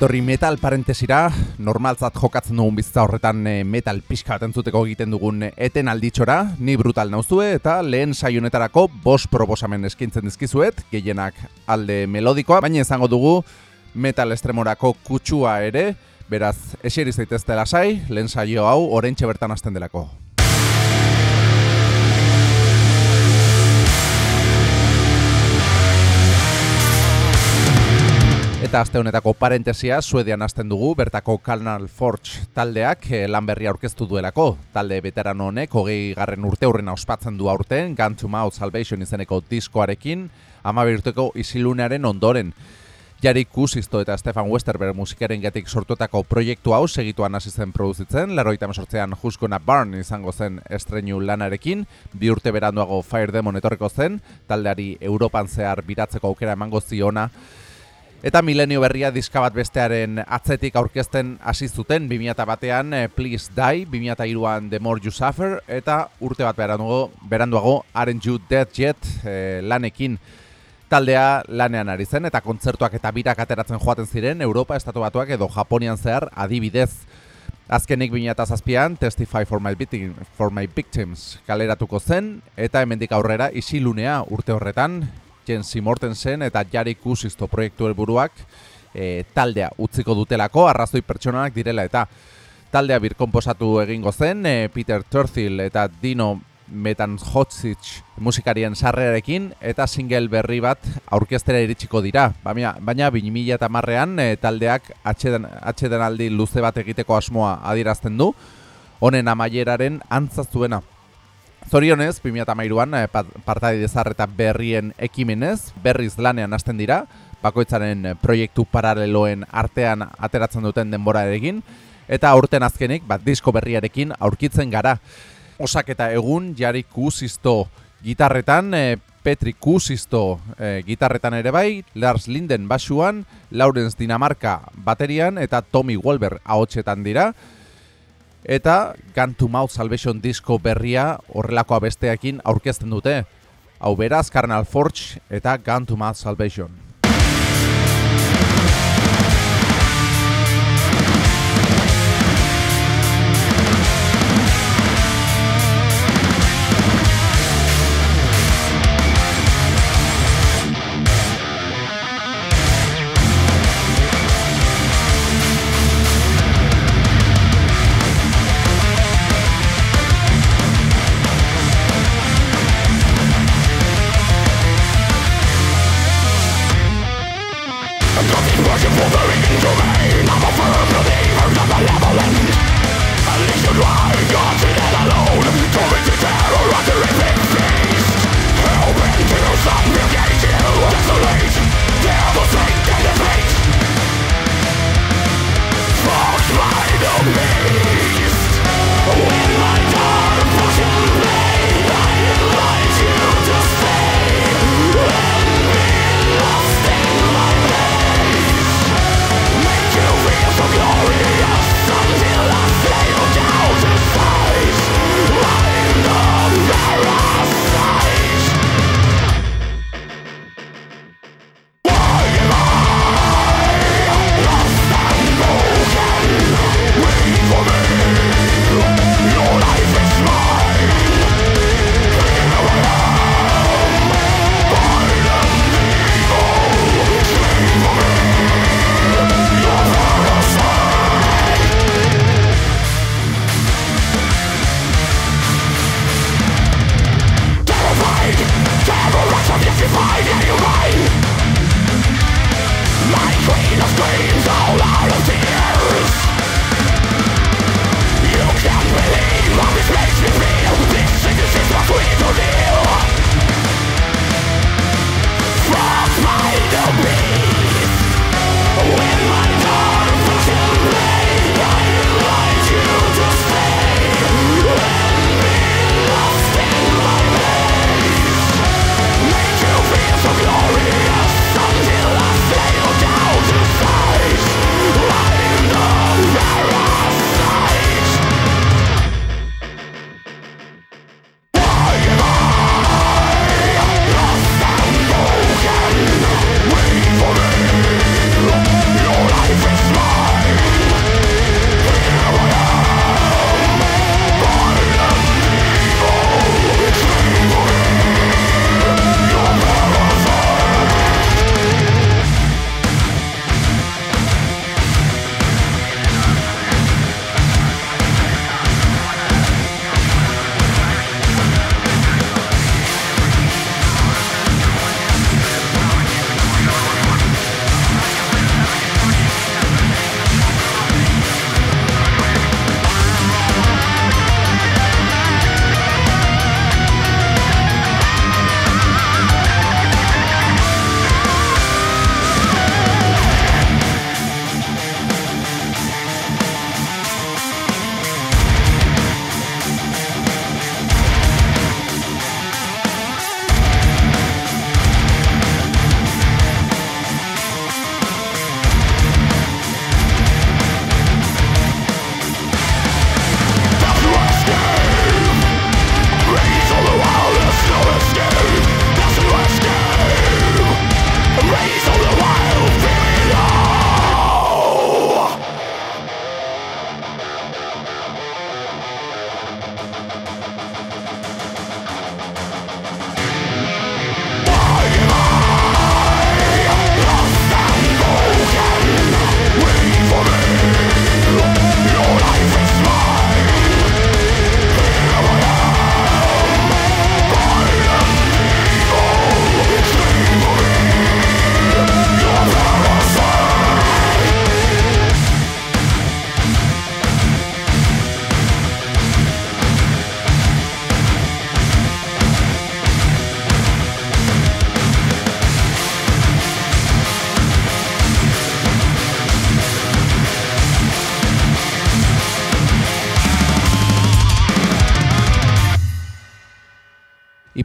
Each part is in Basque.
ongitorri metal parentesira, normaltzat jokatzen dugun bizitza horretan eh, metal pixka bat entzuteko egiten dugun eten alditxora, ni brutal nauzue eta lehen saionetarako bos proposamen eskintzen dizkizuet, gehienak alde melodikoa, baina izango dugu metal estremorako kutsua ere, beraz, eseri zaitezte lasai, lehen saio hau, orentxe bertan hasten delako. Eta aste honetako parentesia Suedian hasten dugu, bertako Canal Forge taldeak eh, lan berria aurkeztu duelako. Talde veterano honek hogei garren urte hurrena ospatzen du aurten, Gun to Mouth Salvation izeneko diskoarekin, ama birteko isilunearen ondoren. Jari Kusisto eta Stefan Westerberg musikaren gatik sortuetako proiektu hau segituan hasi zen produzitzen, leroita mesortzean Huskona Barn izango zen estreinu lanarekin, bi urte beranduago Fire Demon etorreko zen, taldeari Europan zehar biratzeko aukera emango ziona, Eta milenio berria diska bat bestearen atzetik aurkezten hasi zuten 2000 batean eh, Please Die, 2000 an The More You Suffer, eta urte bat beranduago, beranduago Aren't You Dead Yet eh, lanekin taldea lanean ari zen, eta kontzertuak eta birak ateratzen joaten ziren Europa, Estatu Batuak edo Japonian zehar adibidez. Azkenik 2007an Testify for my, victim, for my Victims kaleratuko zen, eta hemendik aurrera isilunea urte horretan, Jensi Mortensen eta Jari Kusisto proiektu helburuak e, taldea utziko dutelako arrazoi pertsonalak direla eta taldea birkonposatu egingo zen e, Peter Turthil eta Dino Metan Hotzich musikarien sarrearekin eta single berri bat aurkeztera iritsiko dira. Baina, baina 2000 eta marrean e, taldeak atxeden, aldi luze bat egiteko asmoa adirazten du, honen amaieraren antzazuena. Zorionez, 2008an eh, partai dezarreta berrien ekimenez, berriz lanean hasten dira, bakoitzaren eh, proiektu paraleloen artean ateratzen duten denbora egin, eta aurten azkenik, bat disko berriarekin aurkitzen gara. Osak eta egun, jari kusisto gitarretan, e, Petri kusisto gitarretan ere bai, Lars Linden basuan, Laurens Dinamarka baterian, eta Tommy Wolber ahotsetan dira, eta Gun to Mouth Salvation disco berria horrelako abesteekin aurkezten dute. Hau beraz, Carnal Forge eta Gun to Mouth Salvation.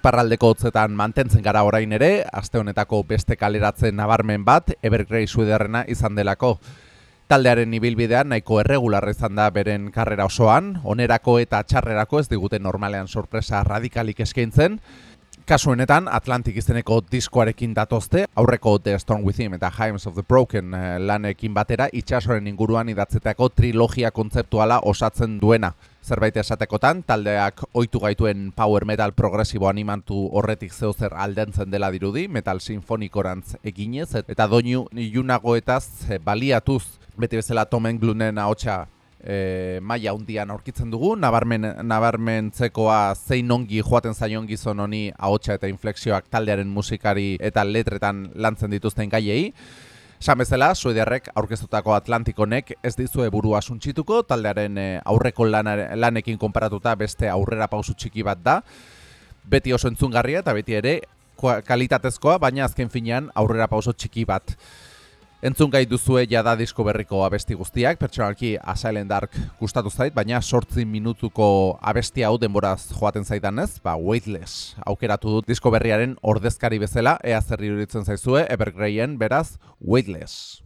Iparraldeko hotzetan mantentzen gara orain ere, aste honetako beste kaleratzen nabarmen bat, Evergrey Suederrena izan delako. Taldearen ibilbidean nahiko erregularra izan da beren karrera osoan, onerako eta txarrerako ez digute normalean sorpresa radikalik eskaintzen, Kasu honetan, Atlantic izeneko diskoarekin datozte, aurreko The Storm Within eta Hymns of the Broken eh, lanekin batera, itxasoren inguruan idatzetako trilogia kontzeptuala osatzen duena. Zerbait esatekotan, taldeak ohitu gaituen power metal progresibo animantu horretik zehozer aldentzen dela dirudi, metal sinfonikorantz eginez, eta doinu iunagoetaz eh, baliatuz, beti bezala Tomen Glunen ahotsa e, maila hundian aurkitzen dugu, nabarmen, nabarmentzekoa zein ongi joaten zaion gizon honi ahotsa eta inflexioak taldearen musikari eta letretan lantzen dituzten gaiei. Esan bezala, suediarrek aurkeztutako Atlantikonek ez dizue burua suntsituko, taldearen e, aurreko lanekin konparatuta beste aurrera pausu txiki bat da. Beti oso entzungarria eta beti ere kalitatezkoa, baina azken finean aurrera pauso txiki bat. Entzun gai duzue jada disko berriko abesti guztiak, pertsonalki Asylum Dark gustatu zait, baina sortzi minutuko abesti hau denboraz joaten zaitan ez, ba, Weightless aukeratu dut disko berriaren ordezkari bezala, ea zerri zaizue, Evergrayen beraz, Weightless.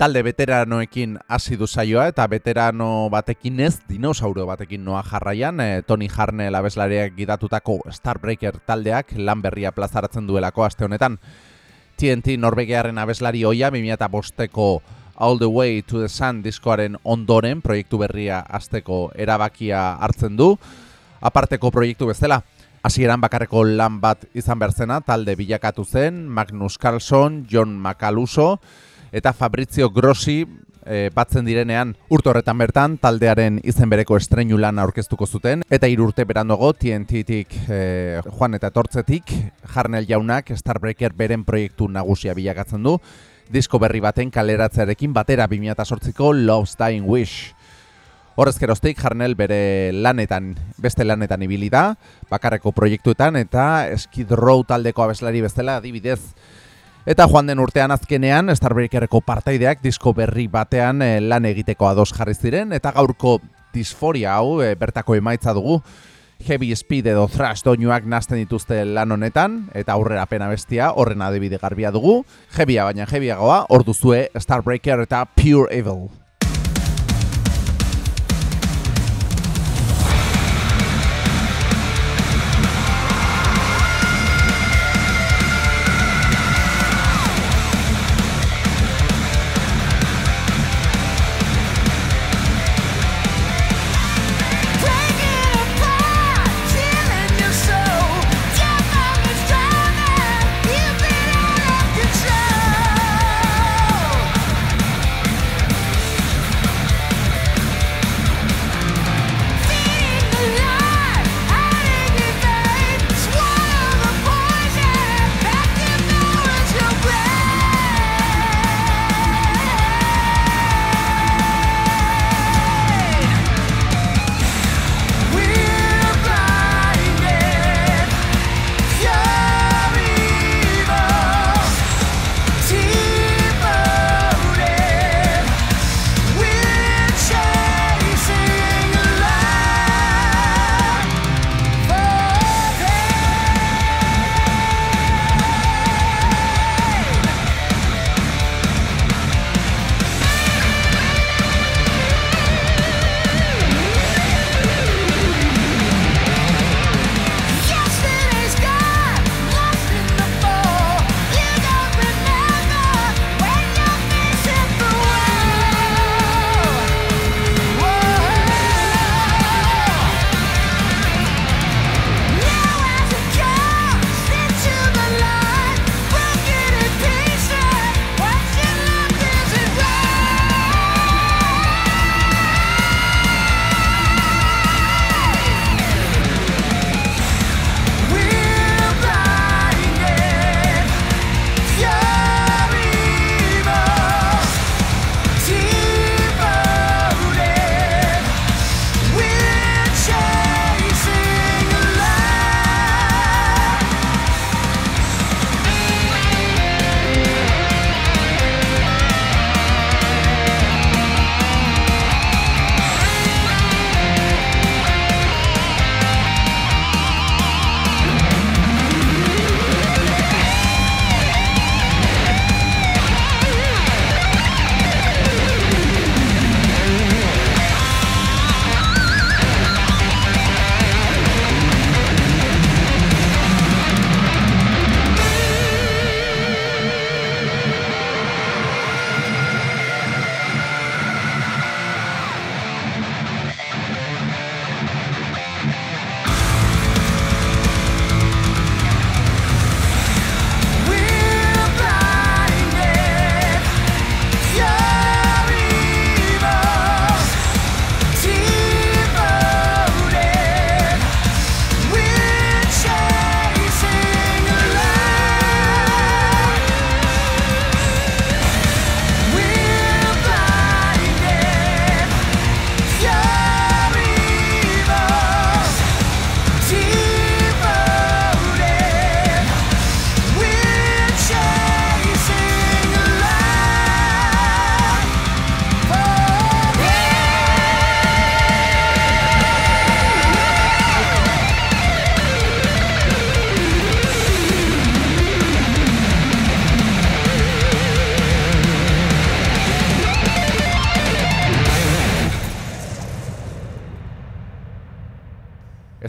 Talde veteranoekin hasi du saioa eta veterano batekin ez dinosauro batekin noa jarraian e, Tony Harnell abeslariak gidatutako Starbreaker taldeak lan berria plazaratzen duelako aste honetan. TNT Norvegiaren abeslari oia 2005eko All the Way to the Sun diskoaren ondoren proiektu berria azteko erabakia hartzen du. Aparteko proiektu bezala Hasieran bakarreko lan bat izan berzena, talde bilakatu zen, Magnus Carlson, John Macaluso, eta Fabrizio Grossi e, batzen direnean urte horretan bertan taldearen izen bereko estreinu lan aurkeztuko zuten eta hiru urte berandago TNT-tik e, joan eta etortzetik Jarnel Jaunak Starbreaker beren proiektu nagusia bilakatzen du disko berri baten kaleratzearekin batera 2008ko Love's Dying Wish. Horrez Jarnel bere lanetan, beste lanetan ibili da, bakarreko proiektuetan, eta Skid Row taldeko abeslari bezala adibidez Eta joan den urtean azkenean Starbreakerreko partaideak disko berri batean eh, lan egiteko ados jarri ziren eta gaurko disforia hau e, bertako emaitza dugu. Heavy Speed edo Thrash doinuak nazten dituzte lan honetan eta aurrera pena bestia horren adibide garbia dugu. Heavya baina Heavyagoa hor duzue Starbreaker eta Pure Evil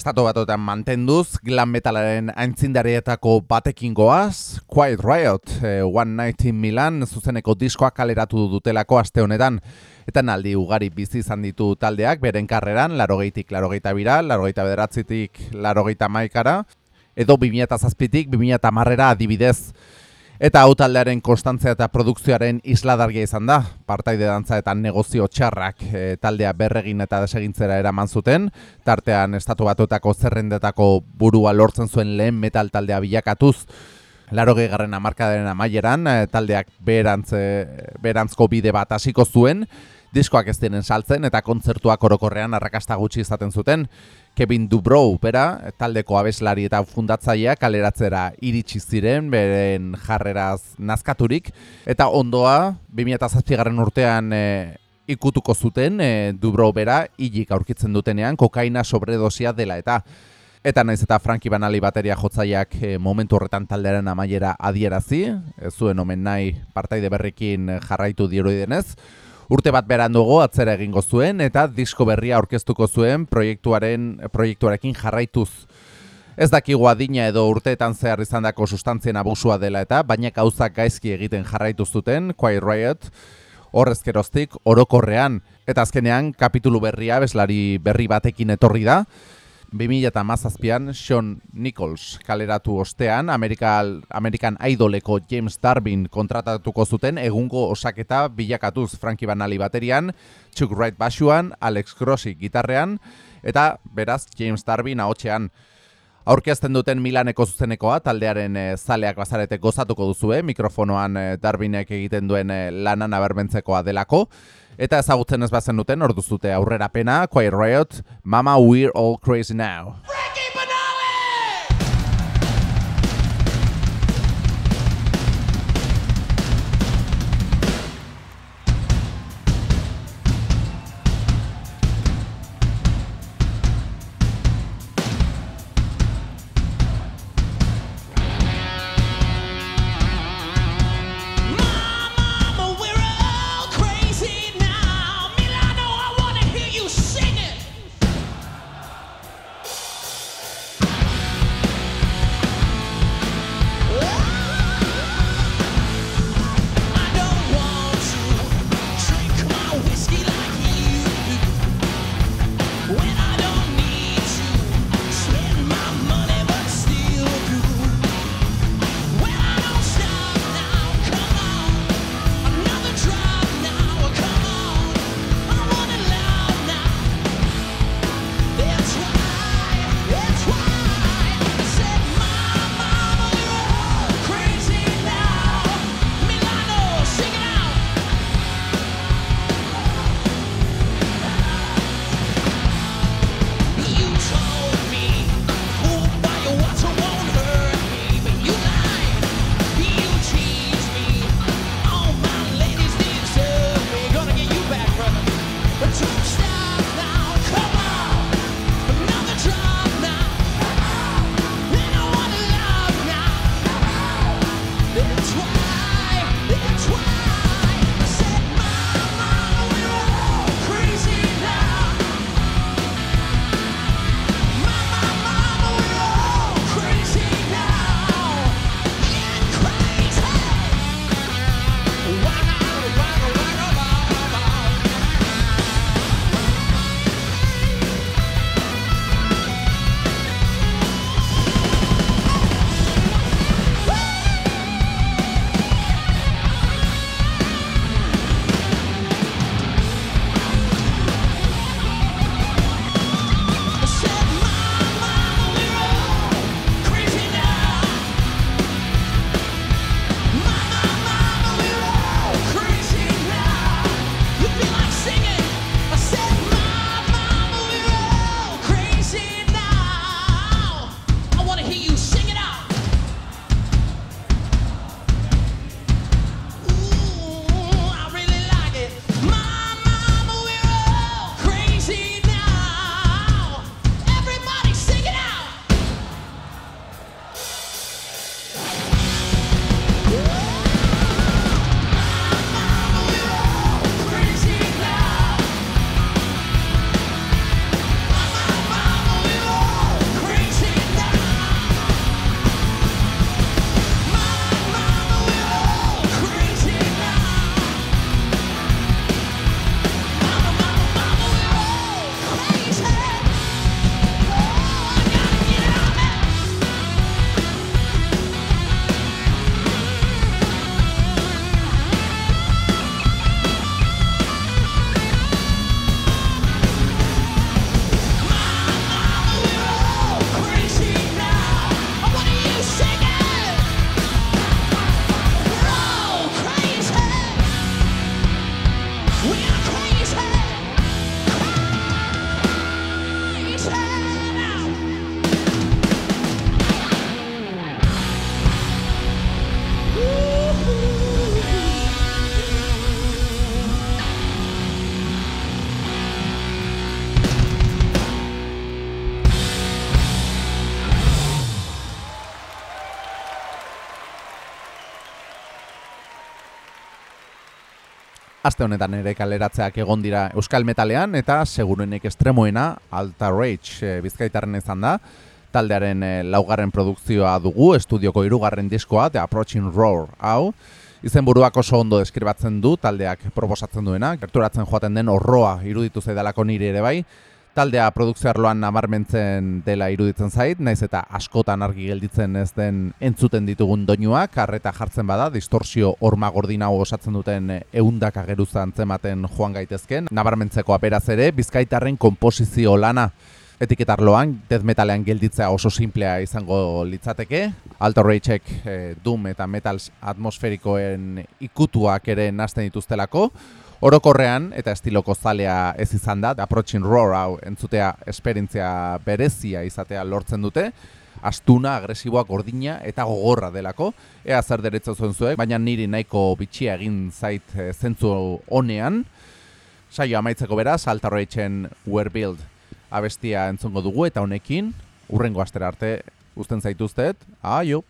Estatu batotan mantenduz, glam metalaren aintzindarietako batekin goaz, Quiet Riot, eh, One Night in Milan, zuzeneko diskoak kaleratu dutelako aste honetan, eta naldi ugari bizi izan ditu taldeak, beren karreran, larogeitik larogeita bira, larogeita bederatzitik larogeita maikara, edo 2008-tik 2008-marrera adibidez, Eta hau taldearen konstantzia eta produkzioaren isladargia izan da. Partaide dantza eta negozio txarrak e, taldea berregin eta desegintzera eraman zuten. Tartean estatu batutako zerrendetako burua lortzen zuen lehen metal taldea bilakatuz. Laro gehiagarren amarkadaren amaieran, e, taldeak berantz, e, berantzko bide bat hasiko zuen. Diskoak ez diren saltzen eta kontzertuak orokorrean arrakasta gutxi izaten zuten. Kevin Dubrow, bera, taldeko abeslari eta fundatzaia kaleratzera iritsi ziren, beren jarreraz nazkaturik. Eta ondoa, 2007 garren urtean e, ikutuko zuten, e, Dubrow bera, hilik aurkitzen dutenean, kokaina sobredosia dela eta. Eta naiz eta Franki Banali bateria jotzaiak e, momentu horretan taldearen amaiera adierazi, ez zuen omen nahi partaide berrikin jarraitu denez. Urte bat berandugo atzera egingo zuen eta disko berria aurkeztuko zuen proiektuaren proiektuarekin jarraituz. Ez dakigu adina edo urteetan zehar izandako sustantzien abusua dela eta baina gauzak gaizki egiten jarraitu zuten Quiet Riot horrezkeroztik orokorrean eta azkenean kapitulu berria bezlari berri batekin etorri da. 2008an Sean Nichols kaleratu ostean Amerikal, American Idoleko James Darwin kontratatuko zuten egungo osaketa bilakatuz Frankie Banali baterian, Chuck Wright basuan, Alex Grossi gitarrean eta beraz James Darwin ahotsean. Aurkezten duten Milaneko zuzenekoa, taldearen e, zaleak bazarete gozatuko duzue, mikrofonoan e, Darwinek egiten duen e, lanan abermentzekoa delako. Eta ezagutzen ez bazen duten, orduzute aurrera pena, Quiet Riot, Mama We're All Crazy Now. Aste honetan ere kaleratzeak egon dira Euskal Metalean eta seguruenek estremoena Alta Rage e, bizkaitarren izan da. Taldearen e, laugarren produkzioa dugu, estudioko hirugarren diskoa, The Approaching Roar, hau. Izen buruak oso ondo deskribatzen du, taldeak proposatzen duena, gerturatzen joaten den horroa iruditu zaidalako nire ere bai, taldea produkzio arloan nabarmentzen dela iruditzen zait, naiz eta askotan argi gelditzen ez den entzuten ditugun doinuak, karreta jartzen bada, distorsio horma gordina osatzen duten eundak ageruza antzematen joan gaitezken, nabarmentzeko aperaz ere, bizkaitarren komposizio lana, etiketarloan, death metalean gelditzea oso simplea izango litzateke. Alto Ragek e, Doom eta Metals atmosferikoen ikutuak ere nazten dituztelako. Orokorrean eta estiloko zalea ez izan da, Approaching Roar hau entzutea esperientzia berezia izatea lortzen dute. Astuna, agresiboa, gordina eta gogorra delako. Ea zer deretzo zuen zuek, baina niri nahiko bitxia egin zait e, zentzu honean. Saio amaitzeko beraz, Alta Ragen We're Build abestia entzongo dugu eta honekin urrengo astera arte uzten zaituztet. Aio!